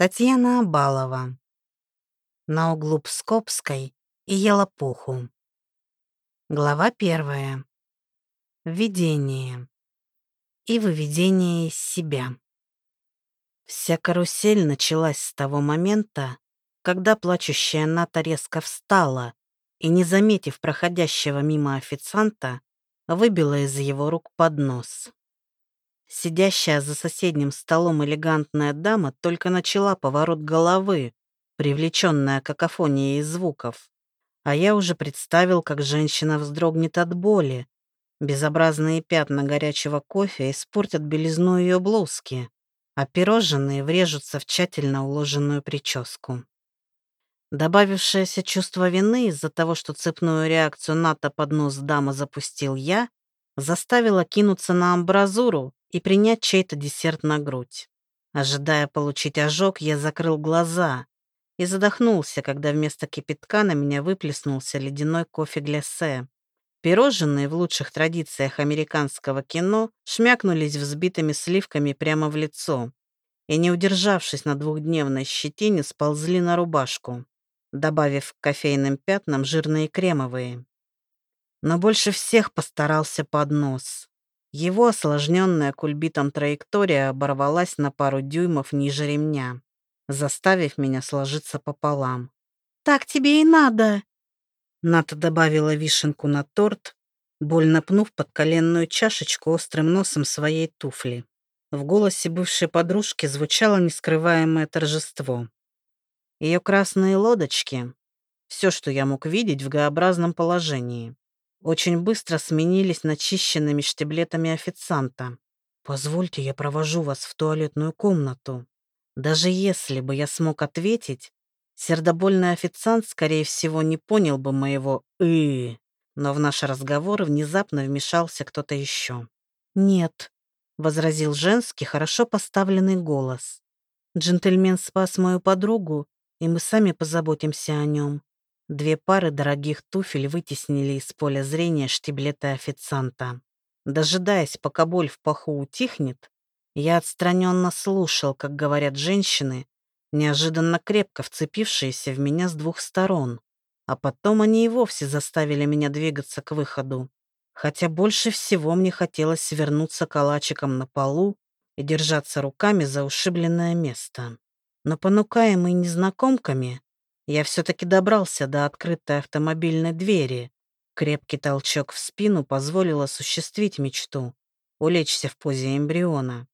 Татьяна Абалова. На углу Пскопской и Елопуху. Глава первая. Введение. И выведение из себя. Вся карусель началась с того момента, когда плачущая Ната резко встала и, не заметив проходящего мимо официанта, выбила из его рук поднос. Сидящая за соседним столом элегантная дама только начала поворот головы, привлеченная какофонией звуков. А я уже представил, как женщина вздрогнет от боли. Безобразные пятна горячего кофе испортят белизну ее блузки, а пирожные врежутся в тщательно уложенную прическу. Добавившееся чувство вины из-за того, что цепную реакцию НАТО под нос дама запустил я, заставило кинуться на амбразуру и принять чей-то десерт на грудь. Ожидая получить ожог, я закрыл глаза и задохнулся, когда вместо кипятка на меня выплеснулся ледяной кофе глясе. Пирожные в лучших традициях американского кино шмякнулись взбитыми сливками прямо в лицо и, не удержавшись на двухдневной щетине, сползли на рубашку, добавив к кофейным пятнам жирные кремовые. Но больше всех постарался поднос. Его осложненная кульбитом траектория оборвалась на пару дюймов ниже ремня, заставив меня сложиться пополам. «Так тебе и надо!» Ната добавила вишенку на торт, больно пнув под коленную чашечку острым носом своей туфли. В голосе бывшей подружки звучало нескрываемое торжество. Ее красные лодочки — все, что я мог видеть в Г-образном положении очень быстро сменились начищенными штиблетами официанта. «Позвольте, я провожу вас в туалетную комнату». Даже если бы я смог ответить, сердобольный официант, скорее всего, не понял бы моего «ы», но в наш разговор внезапно вмешался кто-то еще. «Нет», — возразил женский, хорошо поставленный голос. «Джентльмен спас мою подругу, и мы сами позаботимся о нем. Две пары дорогих туфель вытеснили из поля зрения штиблеты официанта. Дожидаясь, пока боль в паху утихнет, я отстраненно слушал, как говорят женщины, неожиданно крепко вцепившиеся в меня с двух сторон. А потом они и вовсе заставили меня двигаться к выходу. Хотя больше всего мне хотелось свернуться калачиком на полу и держаться руками за ушибленное место. Но понукаемый незнакомками, я все-таки добрался до открытой автомобильной двери. Крепкий толчок в спину позволил осуществить мечту — улечься в позе эмбриона.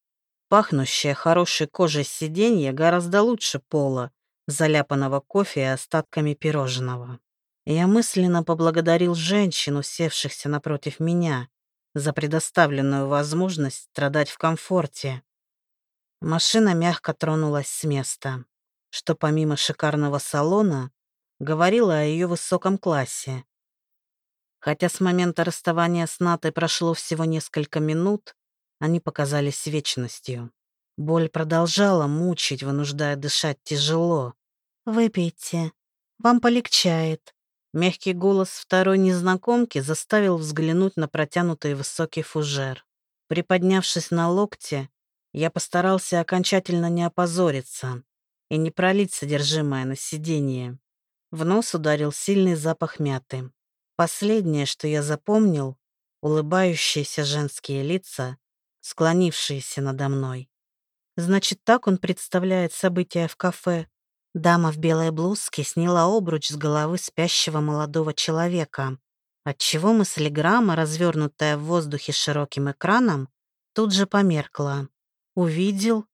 Пахнущее хорошей кожей сиденье гораздо лучше пола, заляпанного кофе и остатками пирожного. Я мысленно поблагодарил женщин, усевшихся напротив меня, за предоставленную возможность страдать в комфорте. Машина мягко тронулась с места что помимо шикарного салона говорило о ее высоком классе. Хотя с момента расставания с Натой прошло всего несколько минут, они показались вечностью. Боль продолжала мучить, вынуждая дышать тяжело. «Выпейте, вам полегчает». Мягкий голос второй незнакомки заставил взглянуть на протянутый высокий фужер. Приподнявшись на локте, я постарался окончательно не опозориться и не пролить содержимое на сиденье. В нос ударил сильный запах мяты. Последнее, что я запомнил, улыбающиеся женские лица, склонившиеся надо мной. Значит, так он представляет события в кафе. Дама в белой блузке сняла обруч с головы спящего молодого человека, отчего мыслеграмма, развернутая в воздухе широким экраном, тут же померкла. Увидел,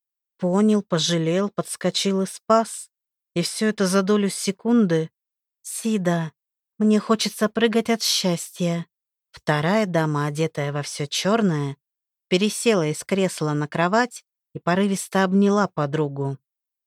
Понял, пожалел, подскочил и спас. И все это за долю секунды. Сида, мне хочется прыгать от счастья. Вторая дама, одетая во все черное, пересела из кресла на кровать и порывисто обняла подругу.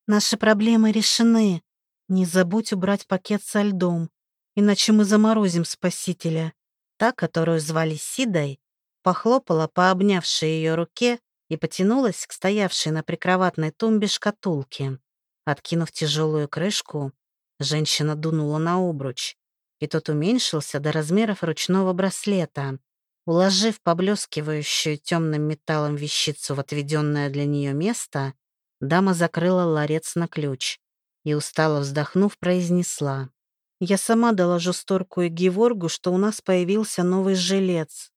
«Наши проблемы решены. Не забудь убрать пакет со льдом, иначе мы заморозим спасителя». Та, которую звали Сидой, похлопала по обнявшей ее руке и потянулась к стоявшей на прикроватной тумбе шкатулке. Откинув тяжелую крышку, женщина дунула на обруч, и тот уменьшился до размеров ручного браслета. Уложив поблескивающую темным металлом вещицу в отведенное для нее место, Дама закрыла ларец на ключ и, устало вздохнув, произнесла. «Я сама доложу Сторку и Геворгу, что у нас появился новый жилец.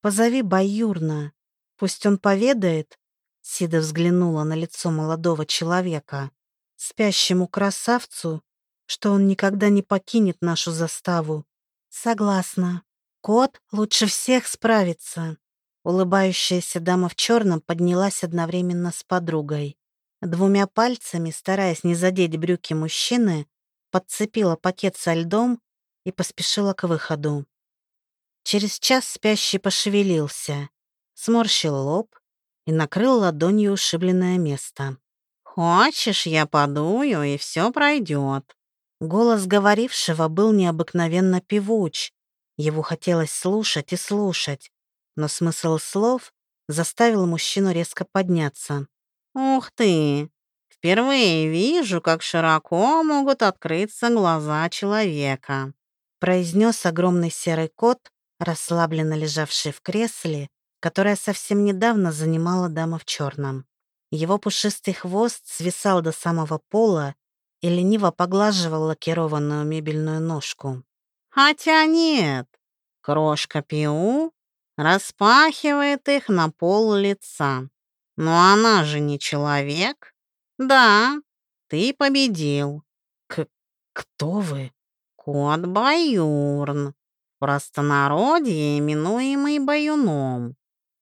Позови Баюрна. Пусть он поведает». Сида взглянула на лицо молодого человека. «Спящему красавцу, что он никогда не покинет нашу заставу». «Согласна. Кот лучше всех справится». Улыбающаяся дама в черном поднялась одновременно с подругой. Двумя пальцами, стараясь не задеть брюки мужчины, подцепила пакет со льдом и поспешила к выходу. Через час спящий пошевелился, сморщил лоб и накрыл ладонью ушибленное место. «Хочешь, я подую, и все пройдет». Голос говорившего был необыкновенно певуч. Его хотелось слушать и слушать, но смысл слов заставил мужчину резко подняться. «Ух ты! Впервые вижу, как широко могут открыться глаза человека», произнес огромный серый кот, расслабленно лежавший в кресле, которое совсем недавно занимала дама в черном. Его пушистый хвост свисал до самого пола и лениво поглаживал лакированную мебельную ножку. «Хотя нет, крошка Пиу распахивает их на пол лица. Но она же не человек. Да, ты победил. К кто вы? Кот Баюрн. В простонародье именуемый Баюном.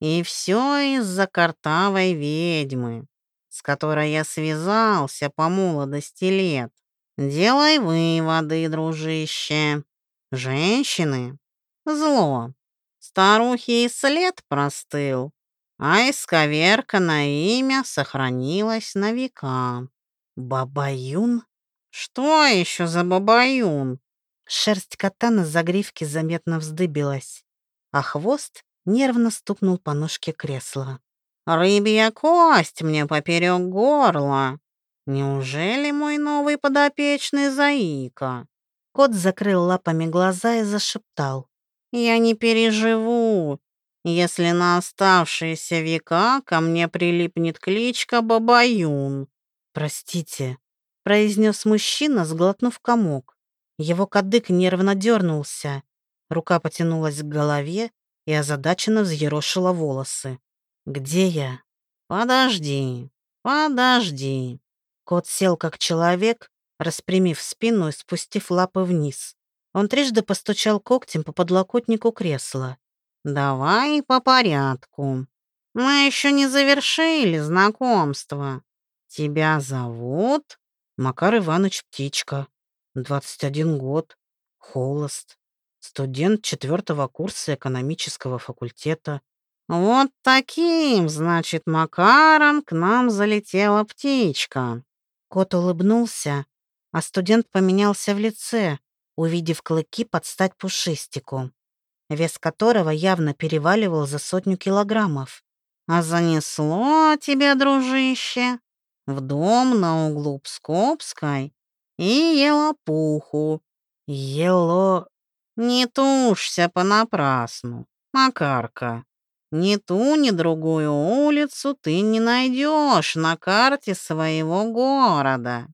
И все из-за картавой ведьмы, с которой я связался по молодости лет. Делай выводы, дружище. Женщины — зло. Старухи и след простыл, а исковерканное имя сохранилось на века. Бабаюн? Что еще за бабаюн? Шерсть кота на загривке заметно вздыбилась, а хвост нервно стукнул по ножке кресла. «Рыбья кость мне поперек горла. Неужели мой новый подопечный Заика?» Кот закрыл лапами глаза и зашептал. Я не переживу, если на оставшиеся века ко мне прилипнет кличка Бабаюн. Простите, произнес мужчина, сглотнув комок. Его кадык нервно дернулся. Рука потянулась к голове и озадаченно взъерошила волосы. «Где я?» «Подожди, подожди». Кот сел как человек, распрямив спину и спустив лапы вниз. Он трижды постучал когтем по подлокотнику кресла. «Давай по порядку. Мы еще не завершили знакомство. Тебя зовут?» «Макар Иванович Птичка. 21 год. Холост. Студент четвертого курса экономического факультета. Вот таким, значит, Макаром к нам залетела птичка. Кот улыбнулся, а студент поменялся в лице, увидев клыки под стать пушистику, вес которого явно переваливал за сотню килограммов. «А занесло тебя, дружище, в дом на углу Пскопской и елопуху. Ело... Не тушься понапрасну, Макарка. Ни ту, ни другую улицу ты не найдешь на карте своего города.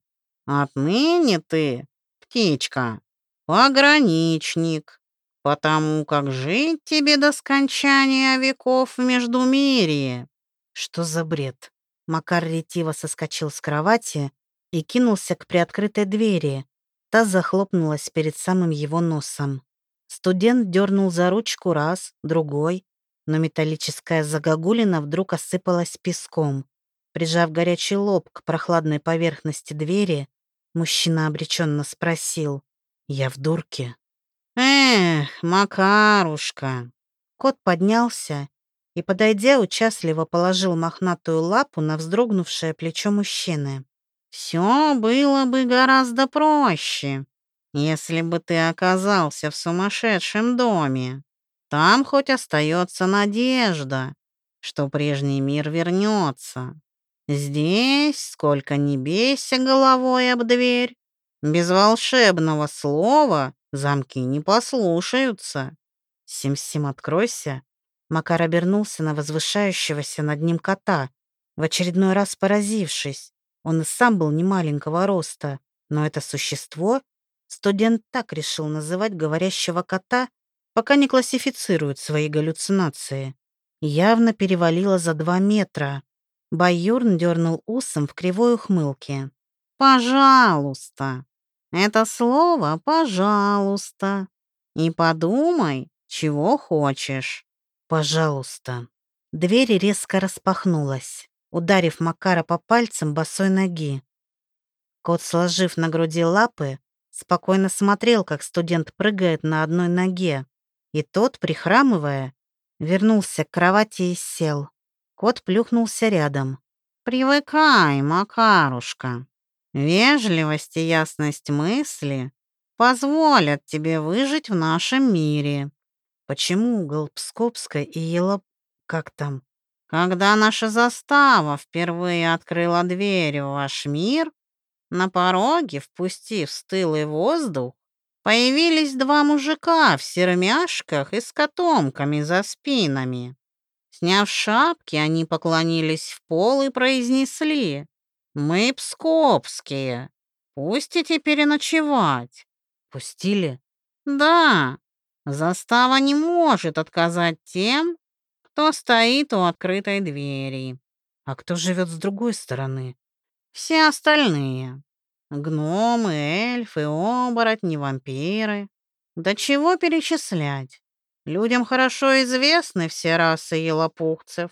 Отныне ты, птичка, пограничник, потому как жить тебе до скончания веков в Междумирье. Что за бред? Макар ретиво соскочил с кровати и кинулся к приоткрытой двери. Та захлопнулась перед самым его носом. Студент дернул за ручку раз, другой, но металлическая загогулина вдруг осыпалась песком. Прижав горячий лоб к прохладной поверхности двери, мужчина обреченно спросил. Я в дурке. Эх, Макарушка. Кот поднялся и, подойдя, участливо положил мохнатую лапу на вздрогнувшее плечо мужчины. Все было бы гораздо проще, если бы ты оказался в сумасшедшем доме. Там хоть остается надежда, что прежний мир вернется. Здесь, сколько ни бейся головой об дверь, без волшебного слова замки не послушаются. Сим-Сим, откройся. Макар обернулся на возвышающегося над ним кота, в очередной раз поразившись. Он и сам был немаленького роста, но это существо студент так решил называть говорящего кота, пока не классифицирует свои галлюцинации. Явно перевалило за два метра. Баюрн дернул усом в кривой ухмылке. «Пожалуйста. Это слово «пожалуйста». И подумай, чего хочешь. Пожалуйста». Дверь резко распахнулась, ударив Макара по пальцам босой ноги. Кот, сложив на груди лапы, спокойно смотрел, как студент прыгает на одной ноге, и тот, прихрамывая, вернулся к кровати и сел. Кот плюхнулся рядом. «Привыкай, Макарушка. Вежливость и ясность мысли позволят тебе выжить в нашем мире». Почему угол Пскопска и Елоп... Как там? Когда наша застава впервые открыла дверь в ваш мир, на пороге, впустив стылый воздух, появились два мужика в сермяшках и с котомками за спинами. Сняв шапки, они поклонились в пол и произнесли «Мы пскопские, пустите переночевать». «Пустили?» «Да, застава не может отказать тем, кто стоит у открытой двери». «А кто живет с другой стороны?» «Все остальные. Гномы, эльфы, оборотни, вампиры. Да чего перечислять? Людям хорошо известны все расы елопухцев.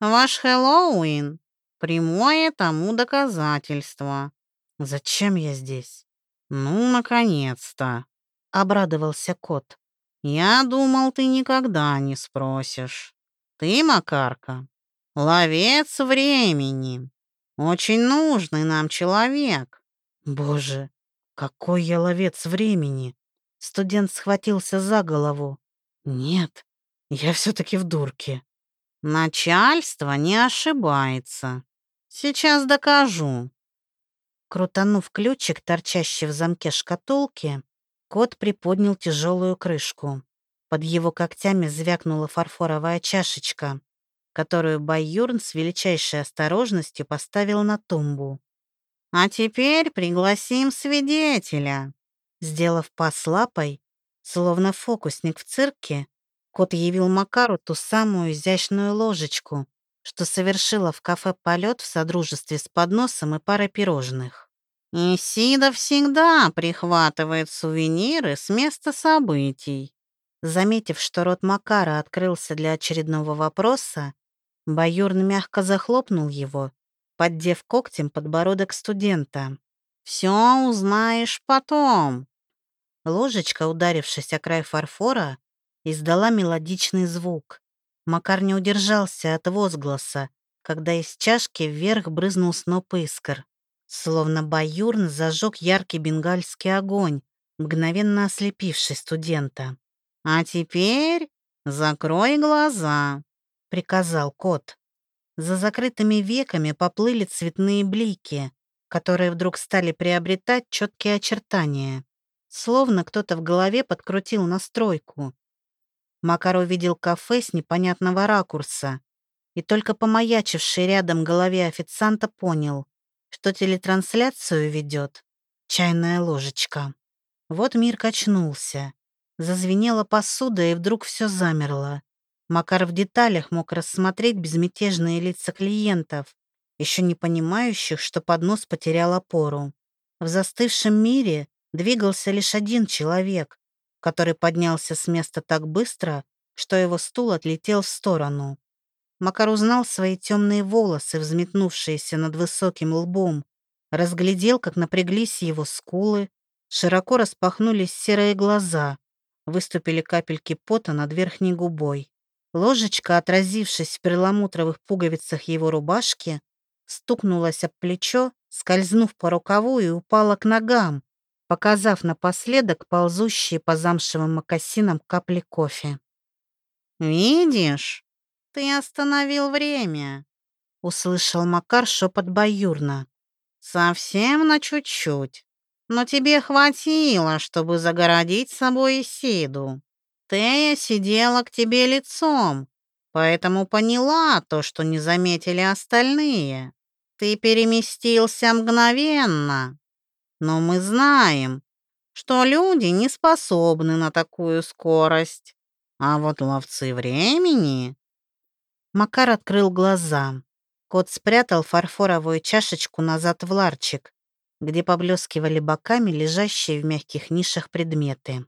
Ваш Хэллоуин — прямое тому доказательство. Зачем я здесь? Ну, наконец-то, — обрадовался кот. Я думал, ты никогда не спросишь. Ты, Макарка, ловец времени. Очень нужный нам человек. Боже, какой я ловец времени. Студент схватился за голову. Нет, я все-таки в дурке. Начальство не ошибается. Сейчас докажу. Крутанув ключик, торчащий в замке шкатулки, кот приподнял тяжелую крышку. Под его когтями звякнула фарфоровая чашечка, которую Байюрн с величайшей осторожностью поставил на тумбу. «А теперь пригласим свидетеля». Сделав пас лапой, Словно фокусник в цирке, кот явил Макару ту самую изящную ложечку, что совершила в кафе полет в содружестве с подносом и парой пирожных. «Исида всегда прихватывает сувениры с места событий». Заметив, что рот Макара открылся для очередного вопроса, Баюрн мягко захлопнул его, поддев когтем подбородок студента. «Все узнаешь потом. Ложечка, ударившись о край фарфора, издала мелодичный звук. Макар не удержался от возгласа, когда из чашки вверх брызнул сноп искр. Словно баюрн зажег яркий бенгальский огонь, мгновенно ослепивший студента. «А теперь закрой глаза», — приказал кот. За закрытыми веками поплыли цветные блики, которые вдруг стали приобретать четкие очертания. Словно кто-то в голове подкрутил настройку. Макар увидел кафе с непонятного ракурса и только помаячивший рядом голове официанта понял, что телетрансляцию ведет чайная ложечка. Вот мир качнулся. Зазвенела посуда, и вдруг все замерло. Макар в деталях мог рассмотреть безмятежные лица клиентов, еще не понимающих, что поднос потерял опору. В застывшем мире двигался лишь один человек, который поднялся с места так быстро, что его стул отлетел в сторону. Макар узнал свои темные волосы, взметнувшиеся над высоким лбом, разглядел, как напряглись его скулы, широко распахнулись серые глаза, выступили капельки пота над верхней губой. Ложечка, отразившись в перламутровых пуговицах его рубашки, стукнулась об плечо, скользнув по рукаву и упала к ногам, показав напоследок ползущие по замшевым мокасинам капли кофе. «Видишь, ты остановил время», — услышал Макар шепот Баюрна. «Совсем на чуть-чуть. Но тебе хватило, чтобы загородить собой Исиду. Тея сидела к тебе лицом, поэтому поняла то, что не заметили остальные. Ты переместился мгновенно. Но мы знаем, что люди не способны на такую скорость. А вот ловцы времени... Макар открыл глаза. Кот спрятал фарфоровую чашечку назад в ларчик, где поблескивали боками лежащие в мягких нишах предметы.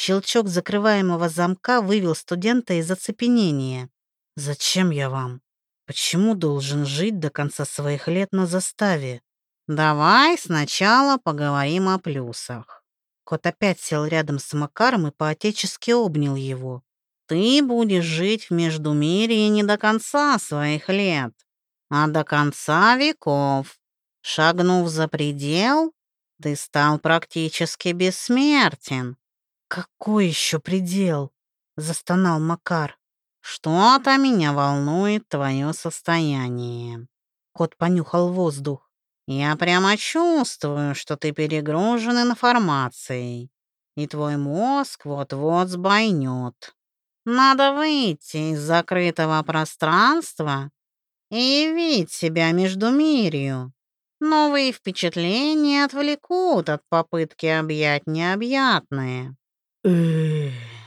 Щелчок закрываемого замка вывел студента из оцепенения. «Зачем я вам? Почему должен жить до конца своих лет на заставе?» «Давай сначала поговорим о плюсах». Кот опять сел рядом с Макаром и поотечески обнял его. «Ты будешь жить в Междумирье не до конца своих лет, а до конца веков. Шагнув за предел, ты стал практически бессмертен. «Какой еще предел?» — застонал Макар. «Что-то меня волнует твое состояние». Кот понюхал воздух. «Я прямо чувствую, что ты перегружен информацией, и твой мозг вот-вот сбойнет. Надо выйти из закрытого пространства и явить себя между мирью. Новые впечатления отвлекут от попытки объять необъятное. Эх.